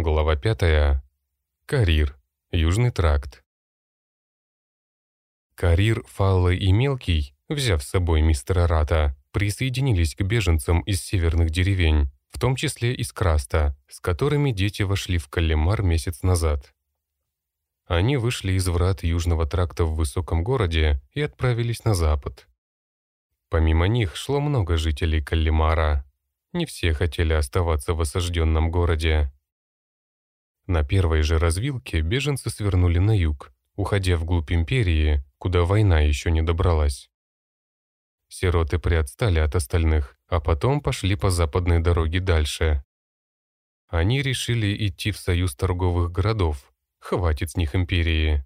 Глава пятая. Карир. Южный тракт. Карир, Фалла и Мелкий, взяв с собой мистера Рата, присоединились к беженцам из северных деревень, в том числе из Краста, с которыми дети вошли в Каллимар месяц назад. Они вышли из врат Южного тракта в высоком городе и отправились на запад. Помимо них шло много жителей Каллимара. Не все хотели оставаться в осажденном городе. На первой же развилке беженцы свернули на юг, уходя вглубь империи, куда война еще не добралась. Сироты приотстали от остальных, а потом пошли по западной дороге дальше. Они решили идти в союз торговых городов, хватит с них империи.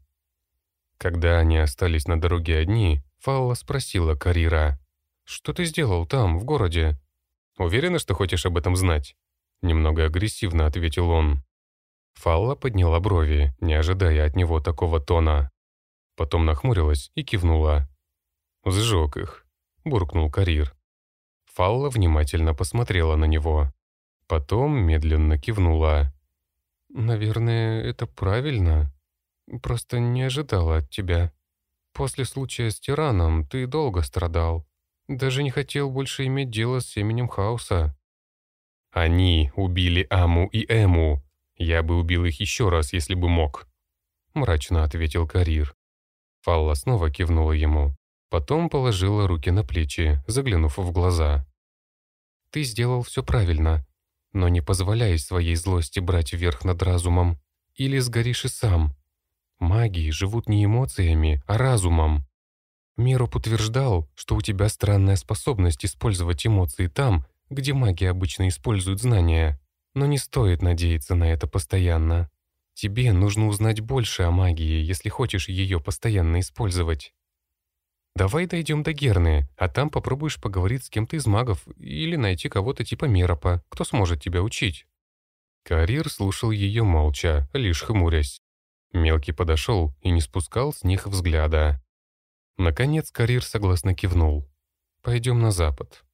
Когда они остались на дороге одни, Фалла спросила Карира, «Что ты сделал там, в городе?» «Уверена, что хочешь об этом знать?» Немного агрессивно ответил он. Фалла подняла брови, не ожидая от него такого тона. Потом нахмурилась и кивнула. «Сжег их», — буркнул Карир. Фалла внимательно посмотрела на него. Потом медленно кивнула. «Наверное, это правильно. Просто не ожидала от тебя. После случая с тираном ты долго страдал. Даже не хотел больше иметь дело с именем Хаоса». «Они убили Аму и Эму», «Я бы убил их еще раз, если бы мог», — мрачно ответил Карир. Фалла снова кивнула ему. Потом положила руки на плечи, заглянув в глаза. «Ты сделал все правильно, но не позволяй своей злости брать верх над разумом. Или сгоришь и сам. Магии живут не эмоциями, а разумом. Мироп утверждал, что у тебя странная способность использовать эмоции там, где маги обычно используют знания. Но не стоит надеяться на это постоянно. Тебе нужно узнать больше о магии, если хочешь ее постоянно использовать. Давай дойдем до Герны, а там попробуешь поговорить с кем-то из магов или найти кого-то типа Меропа, кто сможет тебя учить». Карир слушал ее молча, лишь хмурясь. Мелкий подошел и не спускал с них взгляда. Наконец Карир согласно кивнул. «Пойдем на запад».